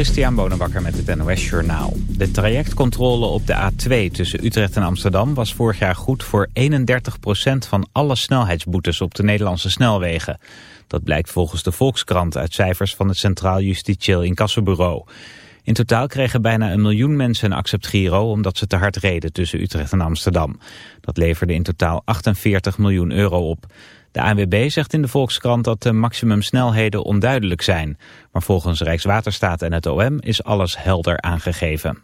Christian Bonenbakker met het NOS Journaal. De trajectcontrole op de A2 tussen Utrecht en Amsterdam was vorig jaar goed voor 31% van alle snelheidsboetes op de Nederlandse snelwegen. Dat blijkt volgens de Volkskrant uit cijfers van het Centraal Justitieel Incassobureau. In totaal kregen bijna een miljoen mensen een acceptgiro omdat ze te hard reden tussen Utrecht en Amsterdam. Dat leverde in totaal 48 miljoen euro op. De ANWB zegt in de Volkskrant dat de maximumsnelheden onduidelijk zijn. Maar volgens Rijkswaterstaat en het OM is alles helder aangegeven.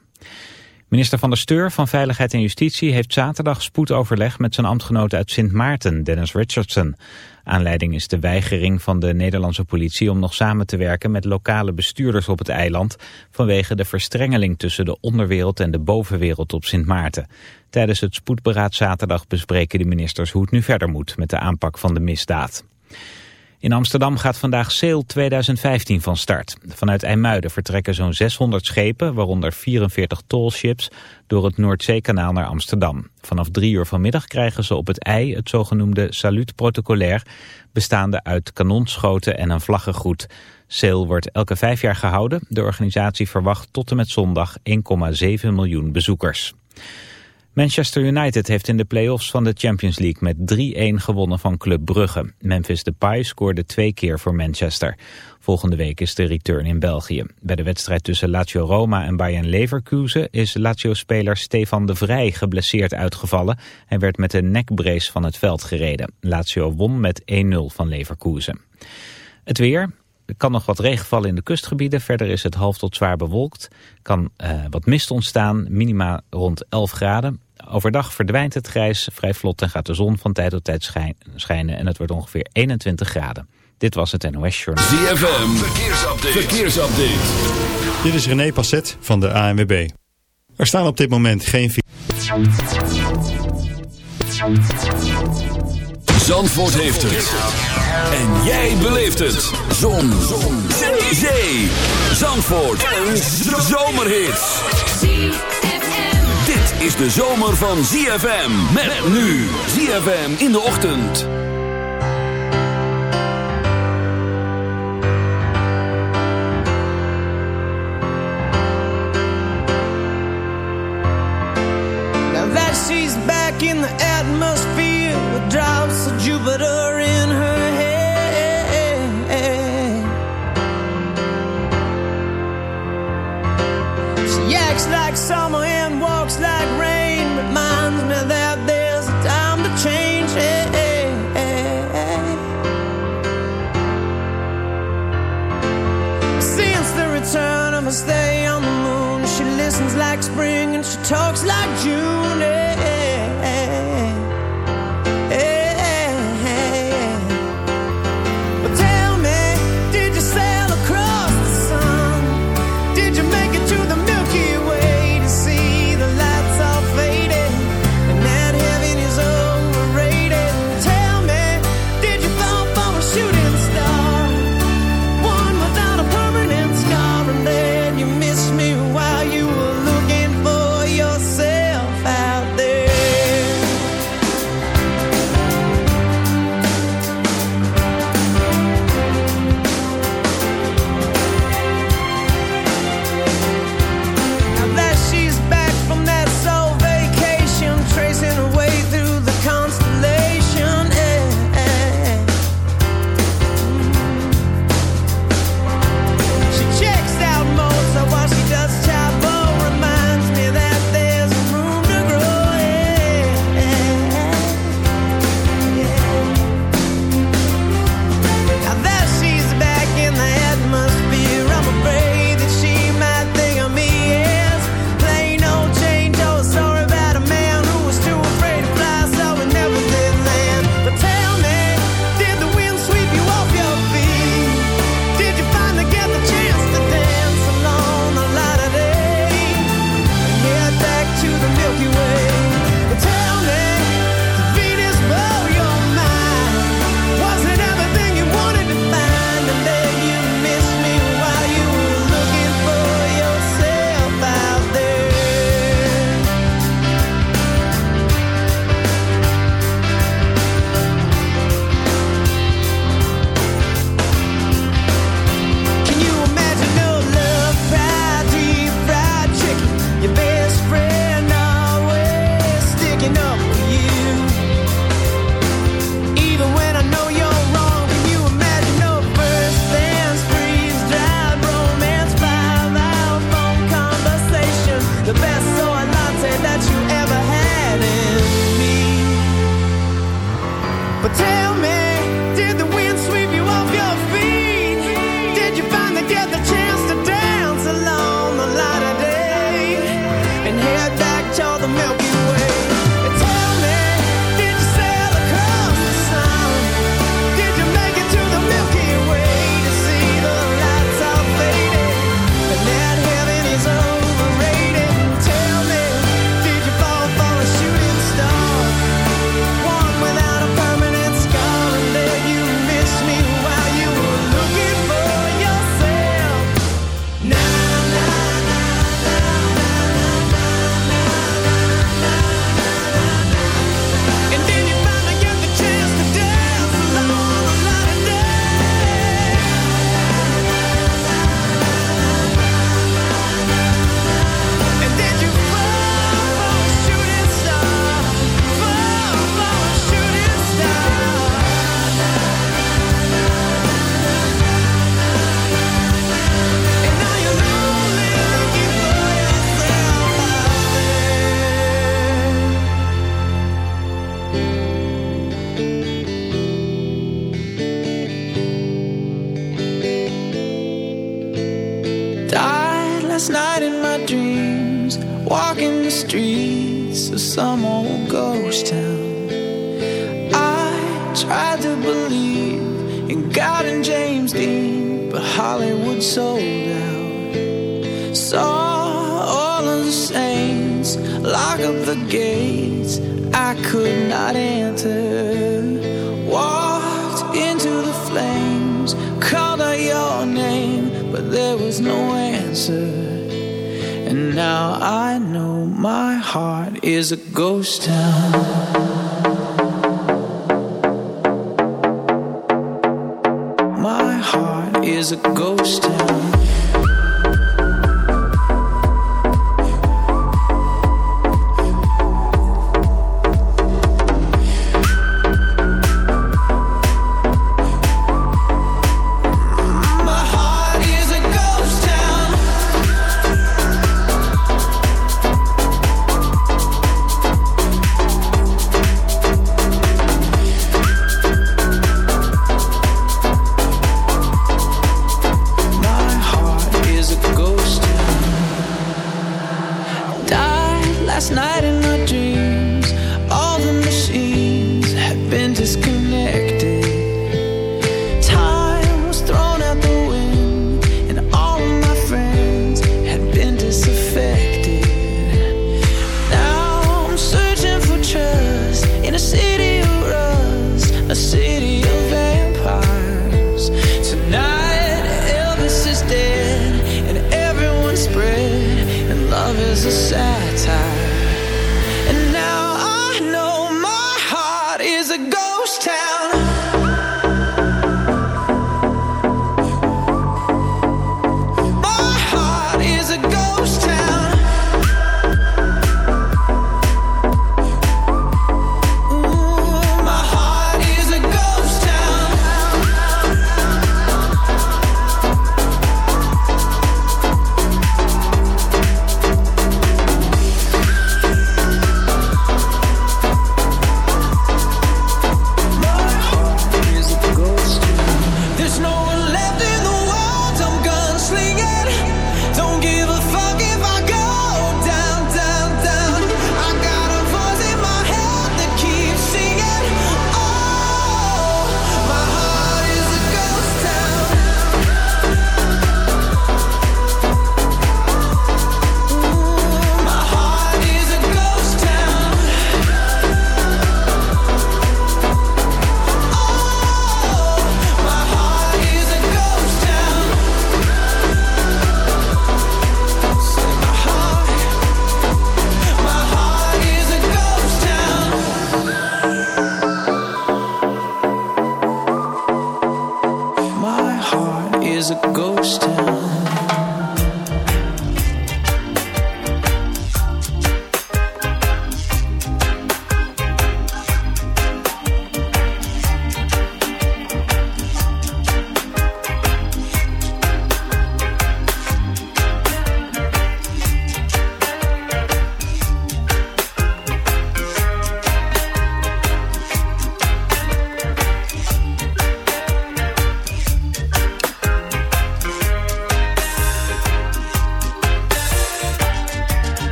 Minister van der Steur van Veiligheid en Justitie heeft zaterdag spoedoverleg met zijn ambtgenoot uit Sint Maarten, Dennis Richardson. Aanleiding is de weigering van de Nederlandse politie om nog samen te werken met lokale bestuurders op het eiland vanwege de verstrengeling tussen de onderwereld en de bovenwereld op Sint Maarten. Tijdens het spoedberaad zaterdag bespreken de ministers hoe het nu verder moet met de aanpak van de misdaad. In Amsterdam gaat vandaag Sail 2015 van start. Vanuit IJmuiden vertrekken zo'n 600 schepen, waaronder 44 tollships, door het Noordzeekanaal naar Amsterdam. Vanaf drie uur vanmiddag krijgen ze op het IJ het zogenoemde salut protocolair, bestaande uit kanonschoten en een vlaggengroet. Sail wordt elke vijf jaar gehouden. De organisatie verwacht tot en met zondag 1,7 miljoen bezoekers. Manchester United heeft in de play-offs van de Champions League met 3-1 gewonnen van Club Brugge. Memphis Depay scoorde twee keer voor Manchester. Volgende week is de return in België. Bij de wedstrijd tussen Lazio Roma en Bayern Leverkusen is Lazio-speler Stefan de Vrij geblesseerd uitgevallen. Hij werd met een nekbrace van het veld gereden. Lazio won met 1-0 van Leverkusen. Het weer, er kan nog wat regen vallen in de kustgebieden. Verder is het half tot zwaar bewolkt. Kan uh, wat mist ontstaan, minima rond 11 graden. Overdag verdwijnt het grijs vrij vlot en gaat de zon van tijd tot tijd schijnen. En het wordt ongeveer 21 graden. Dit was het NOS Journal. ZFM, verkeersupdate. verkeersupdate. Dit is René Passet van de ANWB. Er staan op dit moment geen... Zandvoort heeft het. En jij beleeft het. Zon. Zon. Zee. Zandvoort. Een zomerhit is de zomer van ZFM. Met nu ZFM in de ochtend. Now that she's back in the atmosphere with drops of Jupiter talks like June.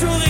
sourire.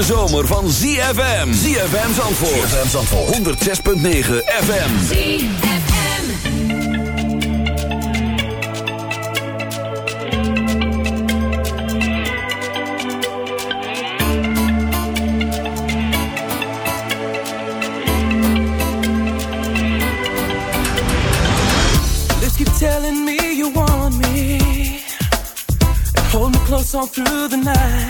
Hete zomer van ZFM. ZFM Zandvoort. ZFM Zandvoort. 106.9 FM. Lips keep telling me you want me And hold me close all through the night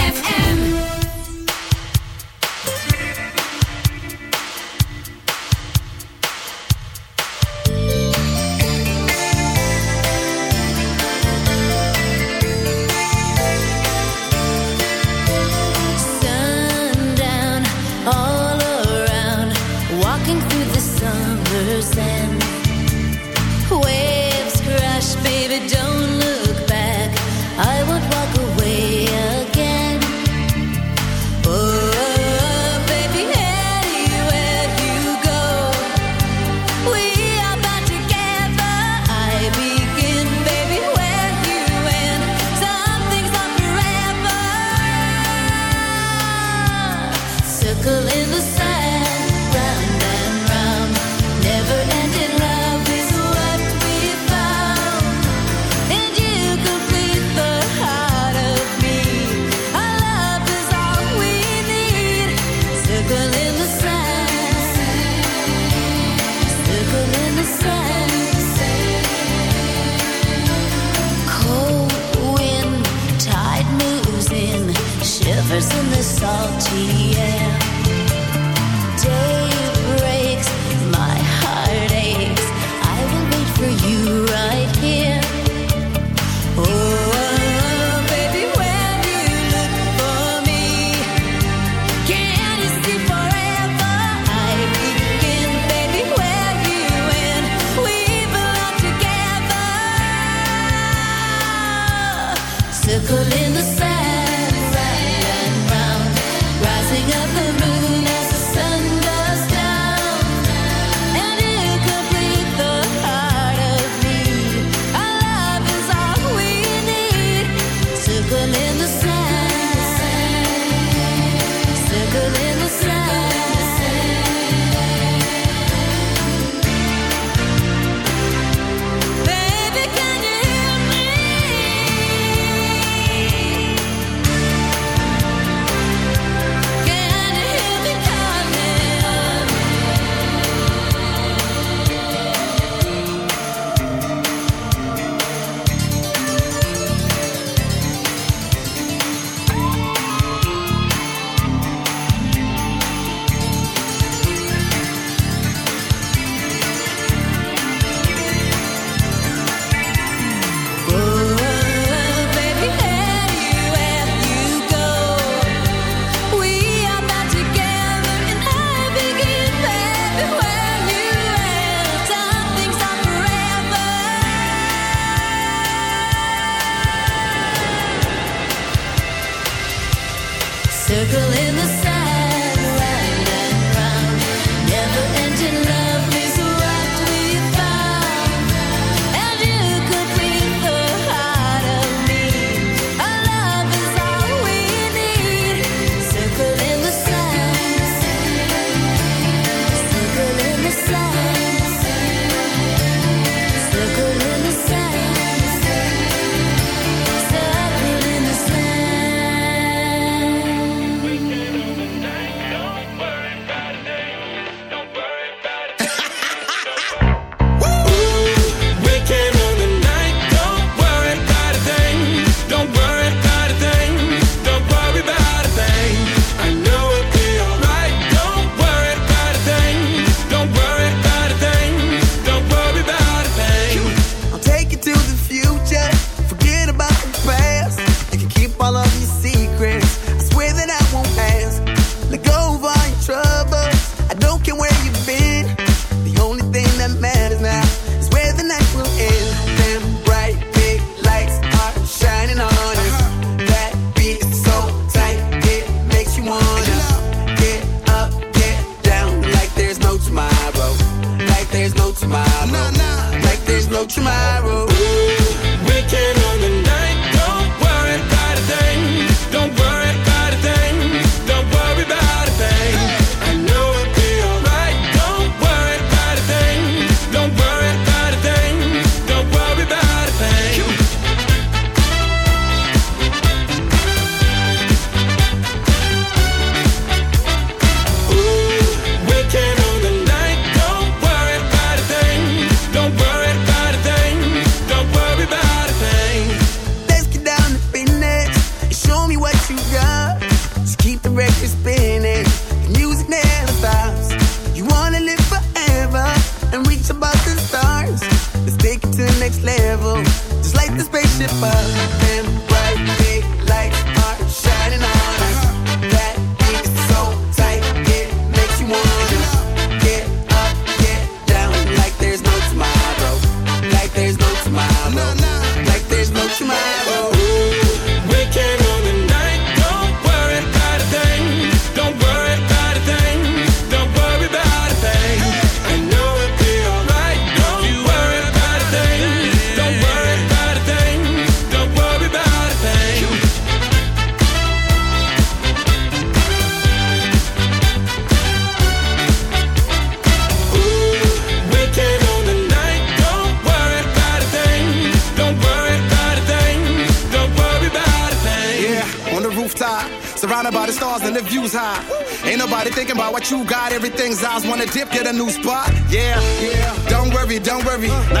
next level. Just like the spaceship up, am. guys wanna dip, get a new spot. Yeah, yeah. Don't worry, don't worry. Uh.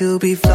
to be free.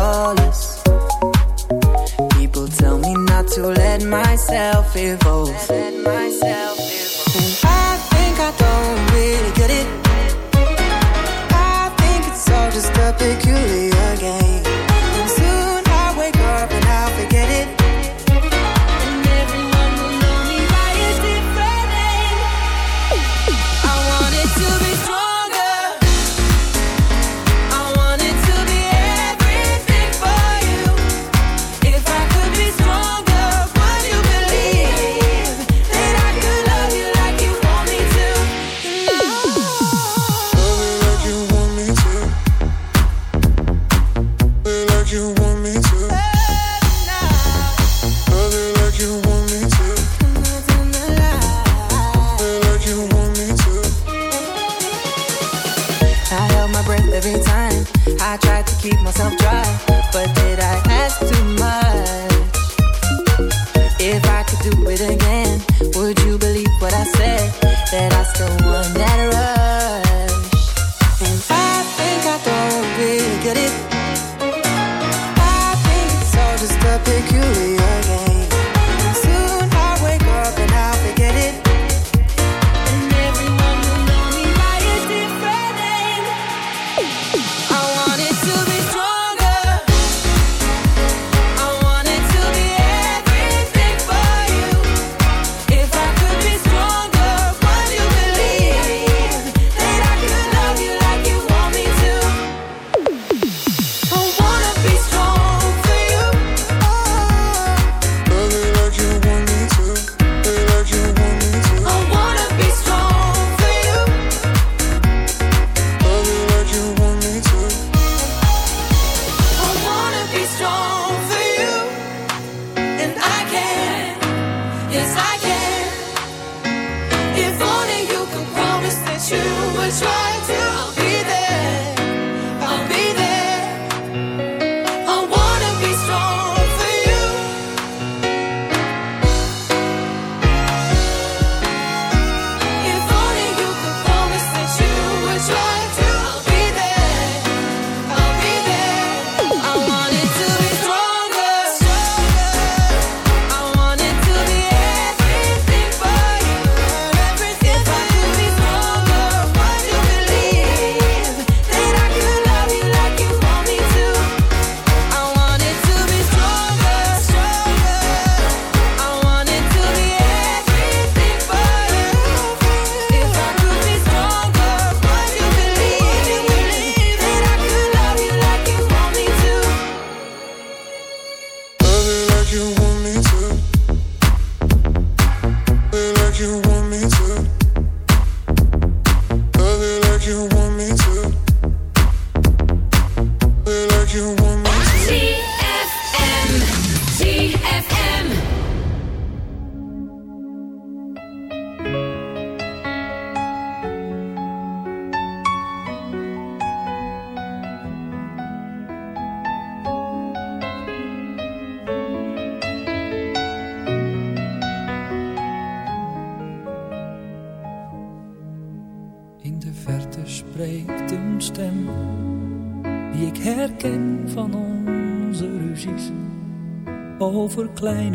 kleine